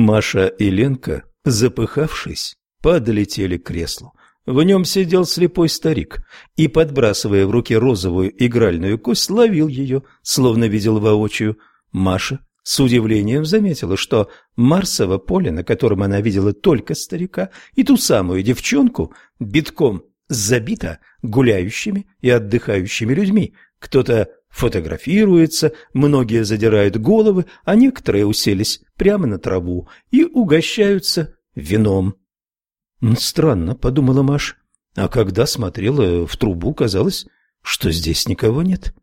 Маша и Ленка, запыхавшись, подлетели к креслу. В нем сидел слепой старик и, подбрасывая в руки розовую игральную кость, ловил ее, словно видел воочию. Маша с удивлением заметила, что Марсово поле, на котором она видела только старика, и ту самую девчонку, битком забито гуляющими и отдыхающими людьми. Кто-то фотографируется, многие задирают головы, а некоторые уселись прямо на траву и угощаются вином. «Странно», — подумала Маш, а когда смотрела в трубу, казалось, что здесь никого нет.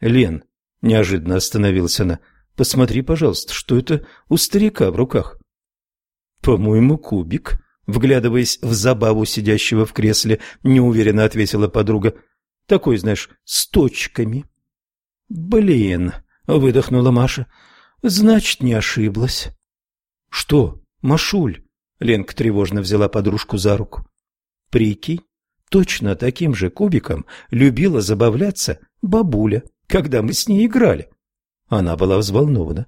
«Лен», — неожиданно остановилась она, — «посмотри, пожалуйста, что это у старика в руках?» «По-моему, кубик», — вглядываясь в забаву сидящего в кресле, неуверенно ответила подруга. «Такой, знаешь, с точками». «Блин», — выдохнула Маша, — «значит, не ошиблась». «Что, Машуль?» Ленка тревожно взяла подружку за руку. Прикинь, точно таким же кубиком любила забавляться бабуля, когда мы с ней играли. Она была взволнована.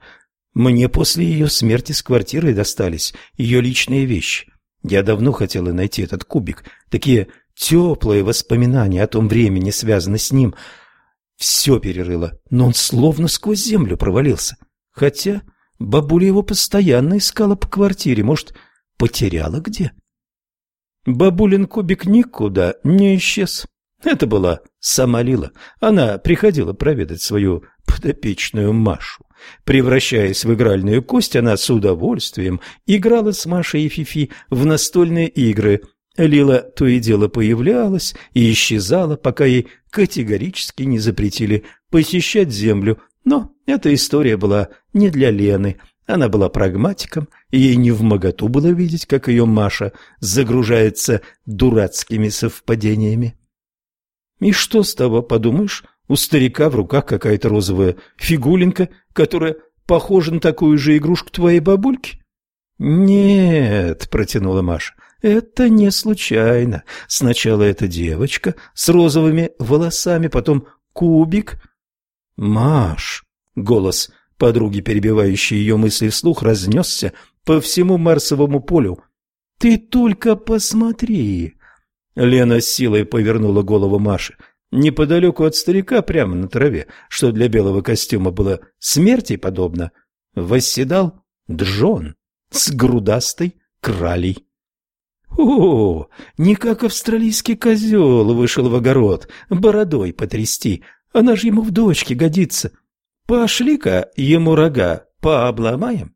Мне после ее смерти с квартирой достались ее личные вещи. Я давно хотела найти этот кубик. Такие теплые воспоминания о том времени связаны с ним. Все перерыло, но он словно сквозь землю провалился. Хотя бабуля его постоянно искала по квартире. Может, Потеряла где? Бабулин кубик никуда не исчез. Это была сама Лила. Она приходила проведать свою подопечную Машу. Превращаясь в игральную кость, она с удовольствием играла с Машей и Фифи в настольные игры. Лила то и дело появлялась и исчезала, пока ей категорически не запретили посещать землю. Но эта история была не для Лены – она была прагматиком, и ей не в моготу было видеть, как ее Маша загружается дурацкими совпадениями. И что с того, подумаешь, у старика в руках какая-то розовая фигулинка, которая похожа на такую же игрушку твоей бабульки? Нет, протянула Маша. Это не случайно. Сначала эта девочка с розовыми волосами, потом кубик. Маш, голос Подруги, перебивающие ее мысли вслух, разнесся по всему Марсовому полю. «Ты только посмотри!» Лена с силой повернула голову Маши. Неподалеку от старика, прямо на траве, что для белого костюма было смерти подобно, восседал Джон с грудастой кралей. О, не как австралийский козел вышел в огород, бородой потрясти, она же ему в дочке годится. Пошли-ка ему рога пообломаем.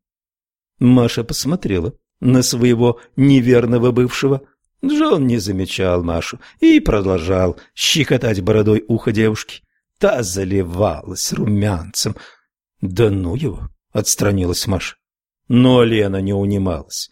Маша посмотрела на своего неверного бывшего. Джон не замечал Машу и продолжал щекотать бородой ухо девушки. Та заливалась румянцем. «Да ну его!» — отстранилась Маша. Но Лена не унималась.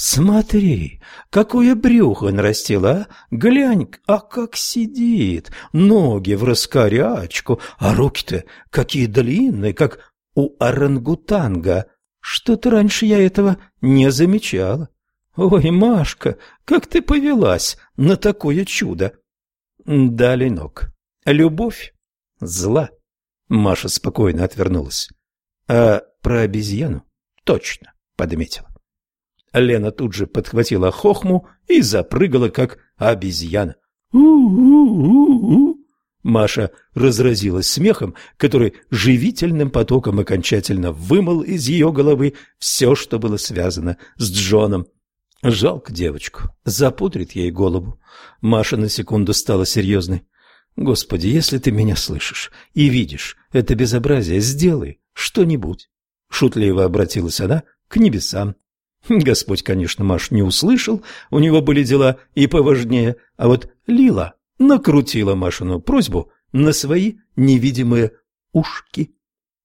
Смотри, какое брюхо нарастило, а? Глянь, а как сидит, ноги в раскорячку, а руки-то какие длинные, как у орангутанга. Что-то раньше я этого не замечала. Ой, Машка, как ты повелась на такое чудо? Да, Ленок, любовь зла. Маша спокойно отвернулась. А про обезьяну точно подметила. Лена тут же подхватила хохму и запрыгала, как обезьяна. «У-у-у-у!» Маша разразилась смехом, который живительным потоком окончательно вымыл из ее головы все, что было связано с Джоном. Жалко девочку, запудрит ей голову. Маша на секунду стала серьезной. «Господи, если ты меня слышишь и видишь это безобразие, сделай что-нибудь». Шутливо обратилась она к небесам. Господь, конечно, Маш не услышал, у него были дела и поважнее, а вот Лила накрутила Машину просьбу на свои невидимые ушки.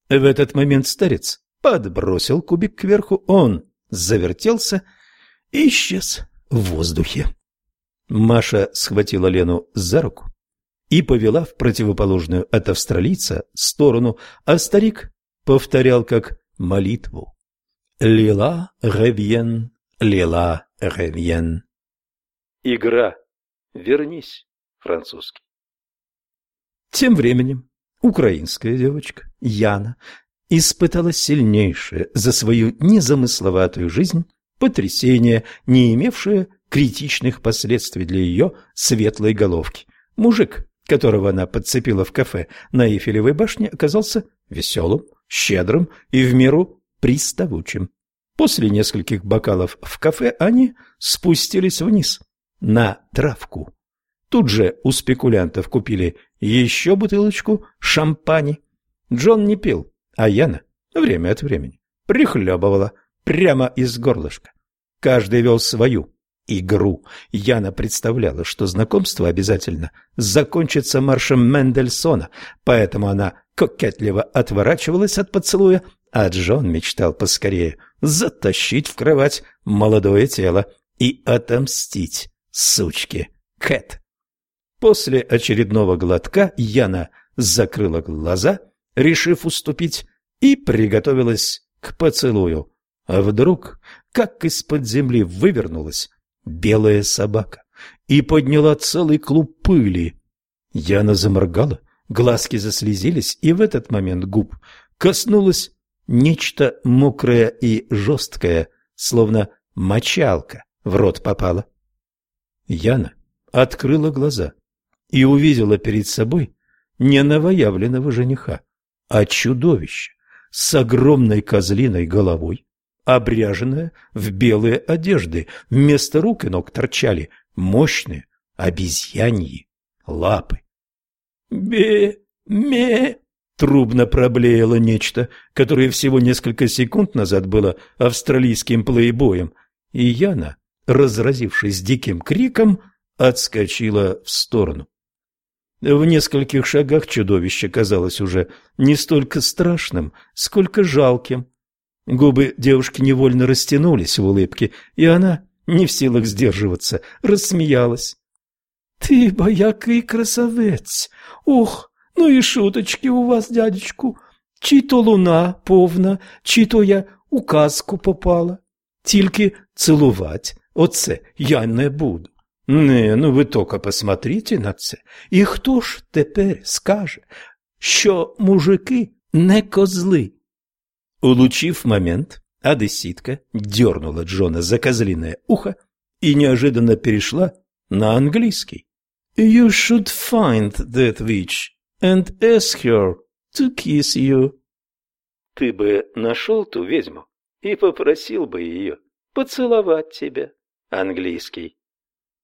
В этот момент старец подбросил кубик кверху, он завертелся и исчез в воздухе. Маша схватила Лену за руку и повела в противоположную от австралийца сторону, а старик повторял как молитву. Лила ревьен, лила ревьен. Игра. Вернись, французский. Тем временем украинская девочка Яна испытала сильнейшее за свою незамысловатую жизнь потрясение, не имевшее критичных последствий для ее светлой головки. Мужик, которого она подцепила в кафе на Эйфелевой башне, оказался веселым, щедрым и в меру приставучим. После нескольких бокалов в кафе они спустились вниз, на травку. Тут же у спекулянтов купили еще бутылочку шампани. Джон не пил, а Яна время от времени прихлебывала прямо из горлышка. Каждый вел свою игру. Яна представляла, что знакомство обязательно закончится маршем Мендельсона, поэтому она кокетливо отворачивалась от поцелуя, а Джон мечтал поскорее затащить в кровать молодое тело и отомстить сучке Кэт. После очередного глотка Яна закрыла глаза, решив уступить, и приготовилась к поцелую. А вдруг, как из-под земли вывернулась белая собака и подняла целый клуб пыли. Яна заморгала, глазки заслезились, и в этот момент губ коснулось нечто мокрое и жесткое, словно мочалка в рот попала. Яна открыла глаза и увидела перед собой не новоявленного жениха, а чудовище с огромной козлиной головой, обряженная в белые одежды. Вместо рук и ног торчали мощные обезьяньи лапы. «Бе-ме!» — трубно проблеяло нечто, которое всего несколько секунд назад было австралийским плейбоем, и Яна, разразившись диким криком, отскочила в сторону. В нескольких шагах чудовище казалось уже не столько страшным, сколько жалким. Губы девушки невольно растянулись в улыбке, и она, не в силах сдерживаться, рассмеялась. «Ты боякий красавець! Ох, ну і шуточки у вас, дядечку! Чи то луна повна, чи то я у казку попала. Тільки цілувати оце я не буду. Не, ну ви тільки посмотрите на це. І хто ж тепер скаже, що мужики не козли? Улучив момент, одесситка дернула Джона за козлиное ухо и неожиданно перешла на английский. You should find that witch and ask her to kiss you. Ты бы нашел ту ведьму и попросил бы ее поцеловать тебя. Английский.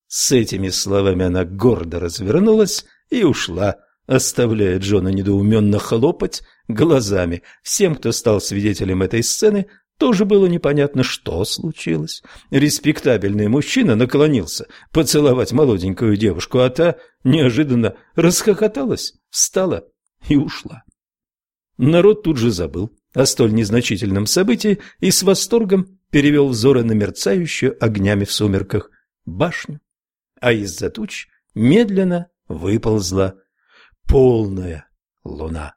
С этими словами она гордо развернулась и ушла, оставляя Джона недоуменно хлопать глазами. Всем, кто стал свидетелем этой сцены, тоже было непонятно, что случилось. Респектабельный мужчина наклонился поцеловать молоденькую девушку, а та неожиданно расхохоталась, встала и ушла. Народ тут же забыл о столь незначительном событии и с восторгом перевел взоры на мерцающую огнями в сумерках башню а из-за туч медленно выползла полная луна.